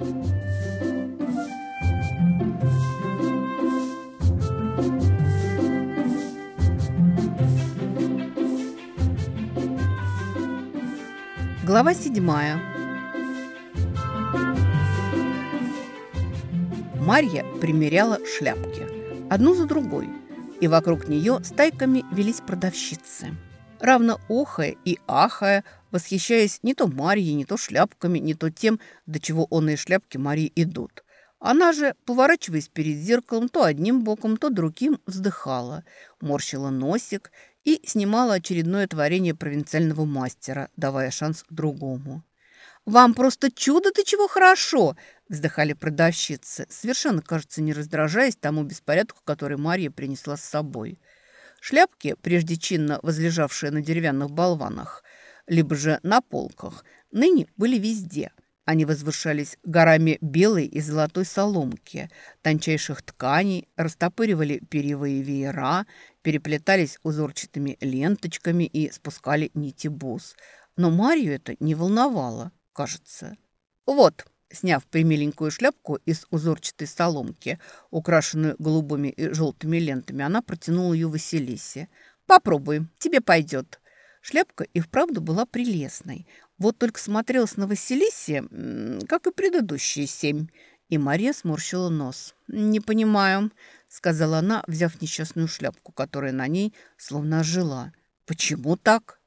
Глава седьмая. Марья примеряла шляпки, одну за другой, и вокруг нее стайками велись продавщицы. Равно охая и ахая, восхищаясь не то Марьей, не то шляпками, не то тем, до чего он и шляпки Марьи идут. Она же, поворачиваясь перед зеркалом, то одним боком, то другим, вздыхала, морщила носик и снимала очередное творение провинциального мастера, давая шанс другому. «Вам просто чудо-то чего хорошо!» – вздыхали продавщицы, совершенно, кажется, не раздражаясь тому беспорядку, который Марья принесла с собой. Шляпки, прежде чинно возлежавшие на деревянных болванах, либо же на полках, ныне были везде – они возвышались горами белой и золотой соломки, тончайших тканей, растопыривали перьевые веера, переплетались узорчатыми ленточками и спускали нити бус. Но Марию это не волновало, кажется. «Вот», сняв примиленькую шляпку из узорчатой соломки, украшенную голубыми и желтыми лентами, она протянула ее Василисе. «Попробуй, тебе пойдет». Шляпка и вправду была прелестной. Вот только смотрелась на Василисе, как и предыдущие семь. И Мария сморщила нос. «Не понимаю», — сказала она, взяв несчастную шляпку, которая на ней словно ожила. «Почему так?»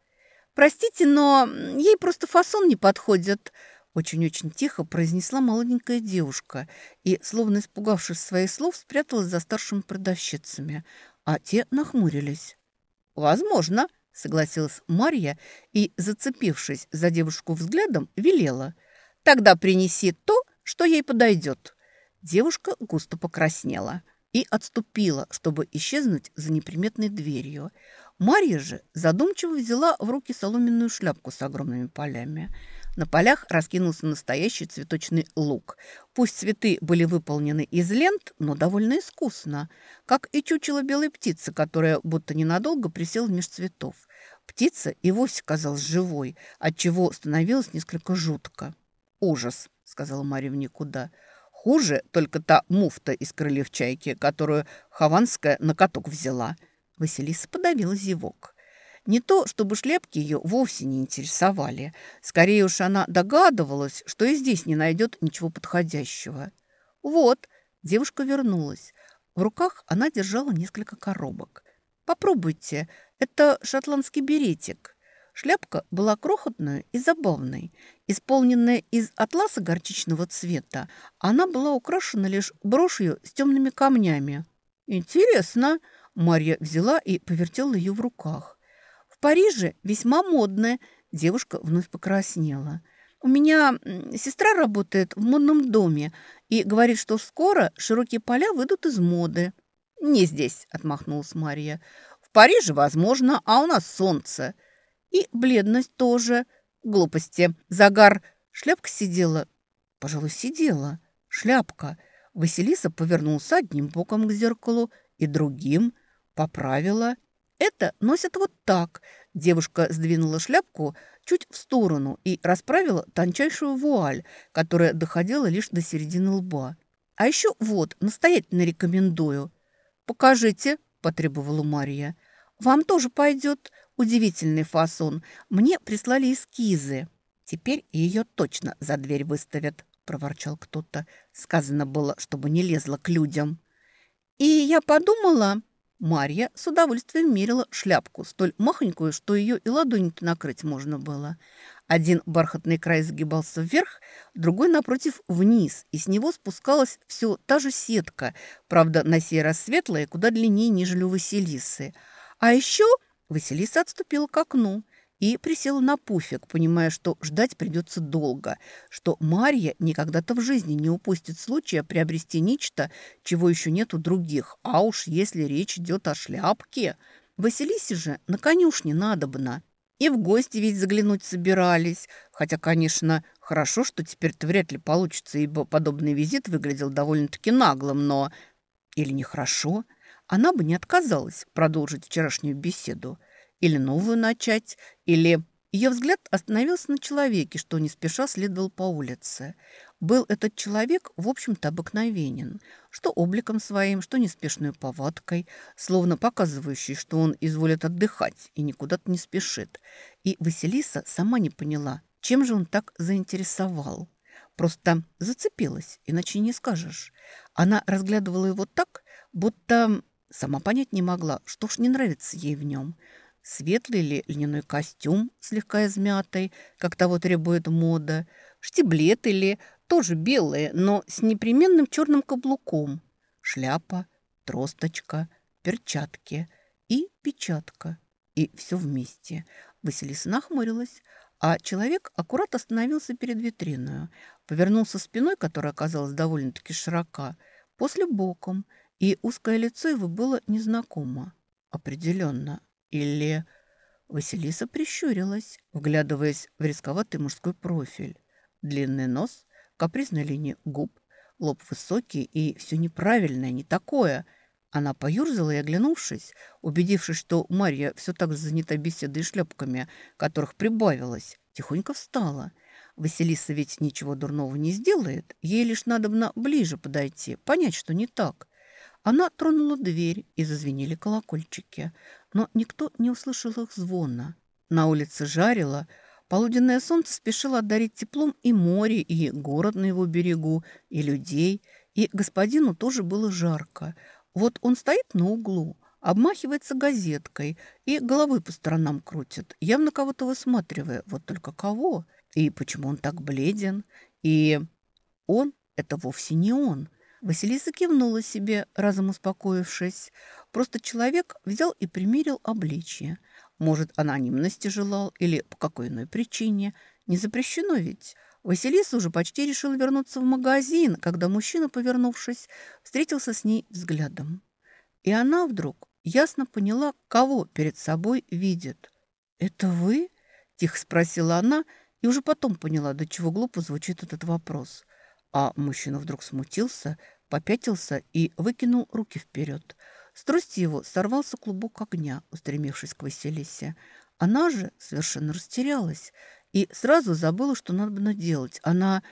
«Простите, но ей просто фасон не подходит», — очень-очень тихо произнесла молоденькая девушка и, словно испугавшись своих слов, спряталась за старшими продавщицами, а те нахмурились. «Возможно», — согласилась Марья и, зацепившись за девушку взглядом, велела. «Тогда принеси то, что ей подойдет». Девушка густо покраснела и отступила, чтобы исчезнуть за неприметной дверью. Марья же задумчиво взяла в руки соломенную шляпку с огромными полями – на полях раскинулся настоящий цветочный лук. Пусть цветы были выполнены из лент, но довольно искусно, как и чучело белой птицы, которая будто ненадолго присела меж цветов. Птица и вовсе казалась живой, отчего становилось несколько жутко. «Ужас», — сказала Марья в никуда. «Хуже только та муфта из крыльев чайки, которую Хованская на каток взяла». Василиса подавила зевок. Не то, чтобы шляпки ее вовсе не интересовали. Скорее уж она догадывалась, что и здесь не найдет ничего подходящего. Вот, девушка вернулась. В руках она держала несколько коробок. «Попробуйте, это шотландский беретик». Шляпка была крохотной и забавной. Исполненная из атласа горчичного цвета, она была украшена лишь брошью с темными камнями. «Интересно!» Марья взяла и повертела ее в руках. Париже весьма модная. Девушка вновь покраснела. У меня сестра работает в модном доме и говорит, что скоро широкие поля выйдут из моды. «Не здесь», — отмахнулась Мария. «В Париже, возможно, а у нас солнце. И бледность тоже. Глупости. Загар. Шляпка сидела. Пожалуй, сидела. Шляпка. Василиса повернулся одним боком к зеркалу и другим. Поправила. Это носят вот так. Девушка сдвинула шляпку чуть в сторону и расправила тончайшую вуаль, которая доходила лишь до середины лба. А еще вот, настоятельно рекомендую. «Покажите», – потребовала Мария. «Вам тоже пойдет. Удивительный фасон. Мне прислали эскизы». «Теперь ее точно за дверь выставят», – проворчал кто-то. Сказано было, чтобы не лезла к людям. «И я подумала...» Марья с удовольствием мерила шляпку, столь махонькую, что ее и ладонью-то накрыть можно было. Один бархатный край загибался вверх, другой, напротив, вниз, и с него спускалась все та же сетка, правда, на сей раз светлая, куда длиннее, нежели у Василисы. А еще Василиса отступила к окну и присела на пуфик, понимая, что ждать придется долго, что Марья никогда-то в жизни не упустит случая приобрести нечто, чего еще нет у других. А уж если речь идет о шляпке, Василисе же на конюшне надобно. И в гости ведь заглянуть собирались. Хотя, конечно, хорошо, что теперь-то вряд ли получится, ибо подобный визит выглядел довольно-таки наглым, но... Или нехорошо? Она бы не отказалась продолжить вчерашнюю беседу. Или новую начать, или... Ее взгляд остановился на человеке, что не спеша следовал по улице. Был этот человек, в общем-то, обыкновенен, что обликом своим, что неспешной повадкой, словно показывающий, что он изволит отдыхать и никуда-то не спешит. И Василиса сама не поняла, чем же он так заинтересовал. Просто зацепилась, иначе не скажешь. Она разглядывала его так, будто сама понять не могла, что ж не нравится ей в нем – Светлый ли льняной костюм, слегка измятый, как того требует мода, штиблеты ли, тоже белые, но с непременным черным каблуком, шляпа, тросточка, перчатки и печатка. И все вместе. Василиса нахмурилась, а человек аккурат остановился перед витриною, повернулся спиной, которая оказалась довольно-таки широка, после боком, и узкое лицо его было незнакомо. Определенно, или... Василиса прищурилась, вглядываясь в рисковатый мужской профиль. Длинный нос, капризная линия губ, лоб высокий и все неправильное, не такое. Она поюрзала и, оглянувшись, убедившись, что Марья все так занята беседой и шлепками, которых прибавилось, тихонько встала. Василиса ведь ничего дурного не сделает, ей лишь надо ближе подойти, понять, что не так. Она тронула дверь, и зазвенели колокольчики но никто не услышал их звона. На улице жарило, полуденное солнце спешило одарить теплом и море, и город на его берегу, и людей, и господину тоже было жарко. Вот он стоит на углу, обмахивается газеткой и головой по сторонам крутит, явно кого-то высматривая. Вот только кого? И почему он так бледен? И он – это вовсе не он. Василиса кивнула себе, разом успокоившись. Просто человек взял и примерил обличье. Может, анонимности желал или по какой иной причине. Не запрещено ведь. Василиса уже почти решила вернуться в магазин, когда мужчина, повернувшись, встретился с ней взглядом. И она вдруг ясно поняла, кого перед собой видит. «Это вы?» – тихо спросила она, и уже потом поняла, до чего глупо звучит этот вопрос. А мужчина вдруг смутился, попятился и выкинул руки вперед – с трости его сорвался клубок огня, устремившись к Василисе. Она же совершенно растерялась и сразу забыла, что надо делать. Она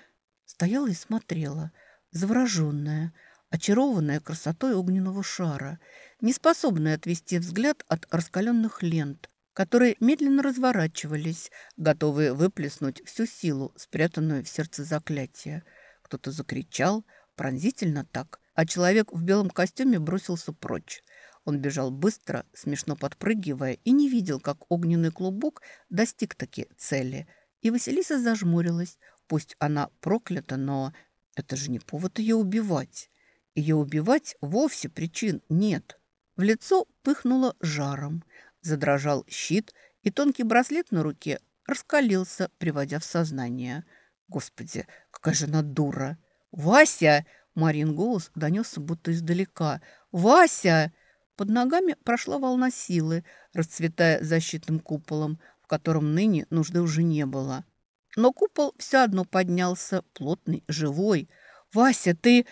стояла и смотрела, завороженная, очарованная красотой огненного шара, неспособная отвести взгляд от раскаленных лент, которые медленно разворачивались, готовые выплеснуть всю силу, спрятанную в сердце заклятия. Кто-то закричал, пронзительно так, а человек в белом костюме бросился прочь. Он бежал быстро, смешно подпрыгивая, и не видел, как огненный клубок достиг таки цели. И Василиса зажмурилась. Пусть она проклята, но это же не повод ее убивать. Ее убивать вовсе причин нет. В лицо пыхнуло жаром. Задрожал щит, и тонкий браслет на руке раскалился, приводя в сознание. Господи, какая же она дура! «Вася!» Марин голос донесся будто издалека. «Вася!» Под ногами прошла волна силы, расцветая защитным куполом, в котором ныне нужды уже не было. Но купол все одно поднялся, плотный, живой. «Вася, ты...»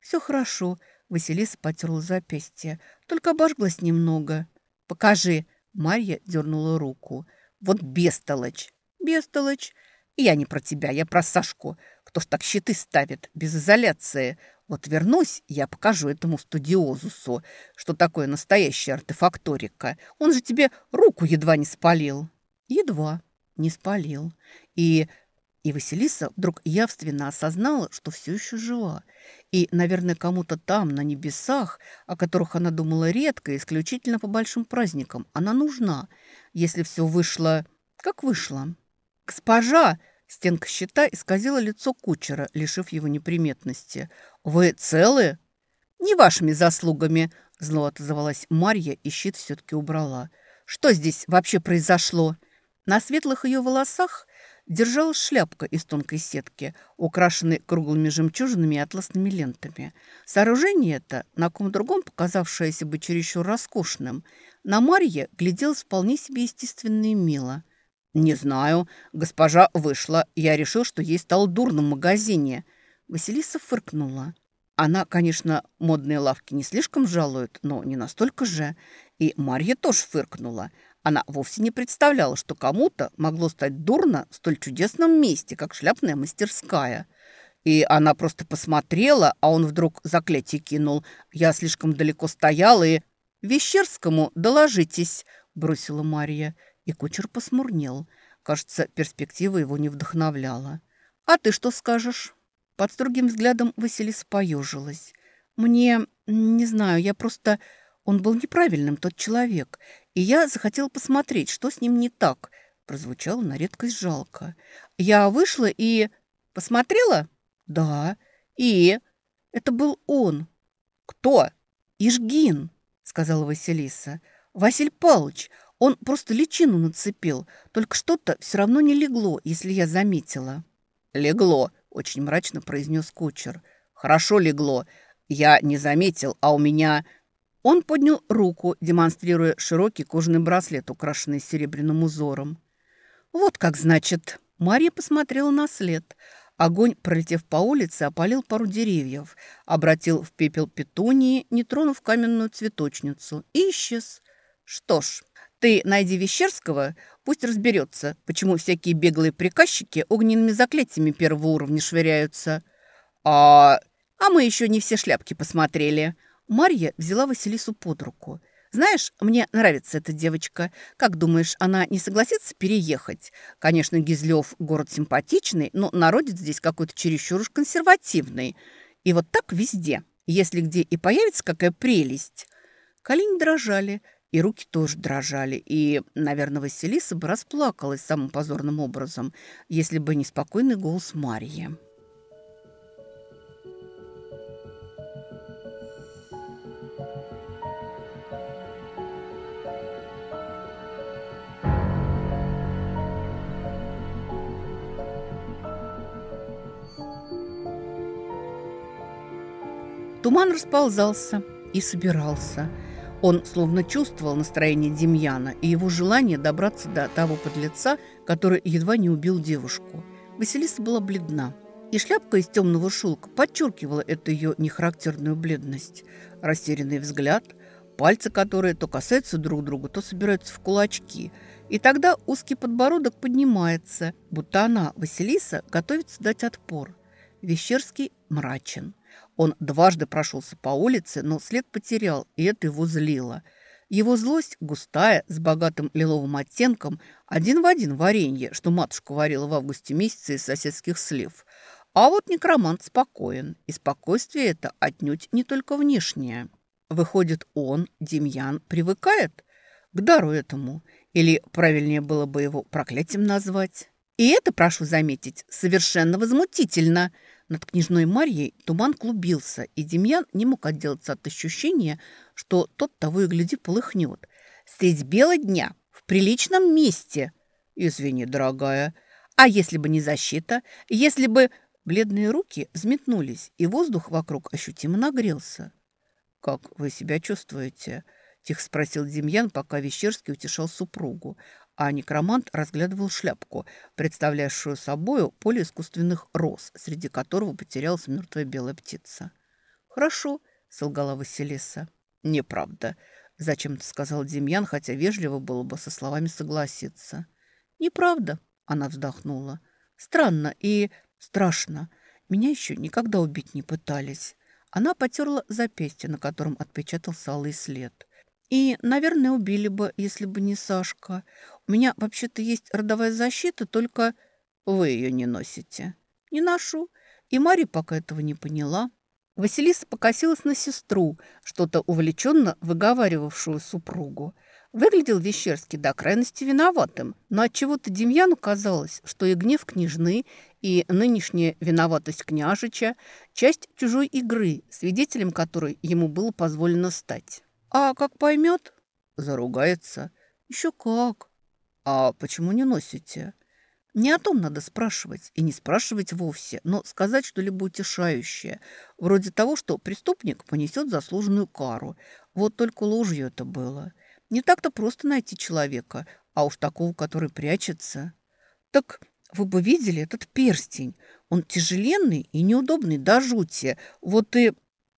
«Все хорошо», — Василиса потерла запястье. «Только обожглась немного». «Покажи», — Марья дернула руку. «Вот бестолочь». «Бестолочь. Я не про тебя, я про Сашку. Кто ж так щиты ставит без изоляции? Вот вернусь, я покажу этому студиозусу, что такое настоящая артефакторика. Он же тебе руку едва не спалил. Едва не спалил. И, и Василиса вдруг явственно осознала, что все еще жива. И, наверное, кому-то там, на небесах, о которых она думала редко, исключительно по большим праздникам, она нужна, если все вышло, как вышло. «Госпожа!» Стенка щита исказила лицо кучера, лишив его неприметности. «Вы целы?» «Не вашими заслугами», – зло отозвалась Марья, и щит все-таки убрала. «Что здесь вообще произошло?» На светлых ее волосах держалась шляпка из тонкой сетки, украшенной круглыми жемчужинами и атласными лентами. Сооружение это, на ком другом показавшееся бы чересчур роскошным, на Марье гляделось вполне себе естественно и мило – «Не знаю. Госпожа вышла. Я решил, что ей стало дурно в магазине». Василиса фыркнула. Она, конечно, модные лавки не слишком жалует, но не настолько же. И Марья тоже фыркнула. Она вовсе не представляла, что кому-то могло стать дурно в столь чудесном месте, как шляпная мастерская. И она просто посмотрела, а он вдруг заклятие кинул. Я слишком далеко стояла и... «Вещерскому доложитесь», – бросила Марья. И кучер посмурнел. Кажется, перспектива его не вдохновляла. «А ты что скажешь?» Под строгим взглядом Василиса поежилась. «Мне... не знаю, я просто... Он был неправильным, тот человек. И я захотела посмотреть, что с ним не так». Прозвучало на редкость жалко. «Я вышла и... посмотрела?» «Да. И...» «Это был он». «Кто?» «Ижгин», — сказала Василиса. «Василь Павлович, он просто личину нацепил, только что-то все равно не легло, если я заметила». «Легло», — очень мрачно произнес кучер. «Хорошо легло. Я не заметил, а у меня...» Он поднял руку, демонстрируя широкий кожаный браслет, украшенный серебряным узором. «Вот как значит». Марья посмотрела на след. Огонь, пролетев по улице, опалил пару деревьев, обратил в пепел петунии, не тронув каменную цветочницу, и исчез. «Что ж, ты найди Вещерского, пусть разберется, почему всякие беглые приказчики огненными заклятиями первого уровня швыряются. А, а мы еще не все шляпки посмотрели». Марья взяла Василису под руку – знаешь, мне нравится эта девочка. Как думаешь, она не согласится переехать? Конечно, Гизлев город симпатичный, но народец здесь какой-то чересчур уж консервативный. И вот так везде. Если где и появится какая прелесть. Колени дрожали, и руки тоже дрожали. И, наверное, Василиса бы расплакалась самым позорным образом, если бы не спокойный голос Марьи. Туман расползался и собирался. Он словно чувствовал настроение Демьяна и его желание добраться до того подлеца, который едва не убил девушку. Василиса была бледна, и шляпка из темного шелка подчеркивала эту ее нехарактерную бледность. Растерянный взгляд, пальцы, которые то касаются друг друга, то собираются в кулачки. И тогда узкий подбородок поднимается, будто она, Василиса, готовится дать отпор. Вещерский мрачен. Он дважды прошелся по улице, но след потерял, и это его злило. Его злость, густая, с богатым лиловым оттенком, один в один варенье, что матушка варила в августе месяце из соседских слив. А вот некромант спокоен, и спокойствие это отнюдь не только внешнее. Выходит, он, Демьян, привыкает к дару этому, или правильнее было бы его проклятием назвать. И это, прошу заметить, совершенно возмутительно – над княжной Марьей туман клубился, и Демьян не мог отделаться от ощущения, что тот того и гляди полыхнет. Средь бела дня, в приличном месте. Извини, дорогая. А если бы не защита? Если бы... Бледные руки взметнулись, и воздух вокруг ощутимо нагрелся. «Как вы себя чувствуете?» – тихо спросил Демьян, пока Вещерский утешал супругу а некромант разглядывал шляпку, представлявшую собою поле искусственных роз, среди которого потерялась мертвая белая птица. «Хорошо», — солгала Василиса. «Неправда», — зачем-то сказал Демьян, хотя вежливо было бы со словами согласиться. «Неправда», — она вздохнула. «Странно и страшно. Меня еще никогда убить не пытались». Она потерла запястье, на котором отпечатался алый след. И, наверное, убили бы, если бы не Сашка. У меня вообще-то есть родовая защита, только вы ее не носите. Не ношу. И Мария пока этого не поняла. Василиса покосилась на сестру, что-то увлеченно выговаривавшую супругу. Выглядел Вещерский до крайности виноватым, но от чего то Демьяну казалось, что и гнев княжны, и нынешняя виноватость княжича – часть чужой игры, свидетелем которой ему было позволено стать. А как поймет, заругается. Еще как. А почему не носите? Не о том надо спрашивать, и не спрашивать вовсе, но сказать что-либо утешающее, вроде того, что преступник понесет заслуженную кару. Вот только ложью это было. Не так-то просто найти человека, а уж такого, который прячется. Так вы бы видели этот перстень. Он тяжеленный и неудобный до жути. Вот и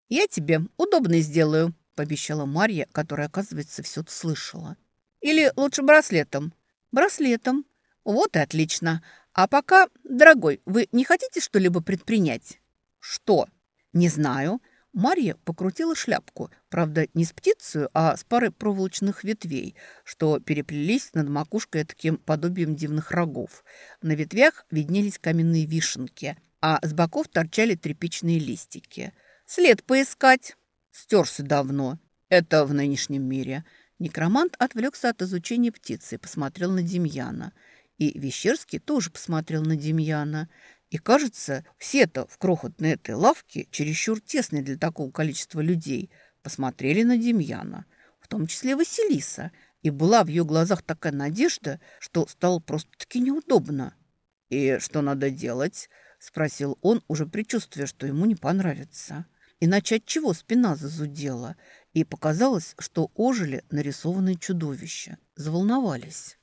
я тебе удобный сделаю, пообещала Марья, которая, оказывается, все слышала. Или лучше браслетом? Браслетом. Вот и отлично. А пока, дорогой, вы не хотите что-либо предпринять? Что? Не знаю. Марья покрутила шляпку, правда, не с птицей, а с парой проволочных ветвей, что переплелись над макушкой таким подобием дивных рогов. На ветвях виднелись каменные вишенки, а с боков торчали тряпичные листики. «След поискать!» Стерся давно. Это в нынешнем мире. Некромант отвлекся от изучения птицы и посмотрел на Демьяна. И Вещерский тоже посмотрел на Демьяна. И, кажется, все-то в крохотной этой лавке, чересчур тесной для такого количества людей, посмотрели на Демьяна, в том числе Василиса. И была в ее глазах такая надежда, что стало просто-таки неудобно. «И что надо делать?» – спросил он, уже предчувствуя, что ему не понравится. Иначе от чего спина зазудела, и показалось, что ожили нарисованные чудовища, заволновались.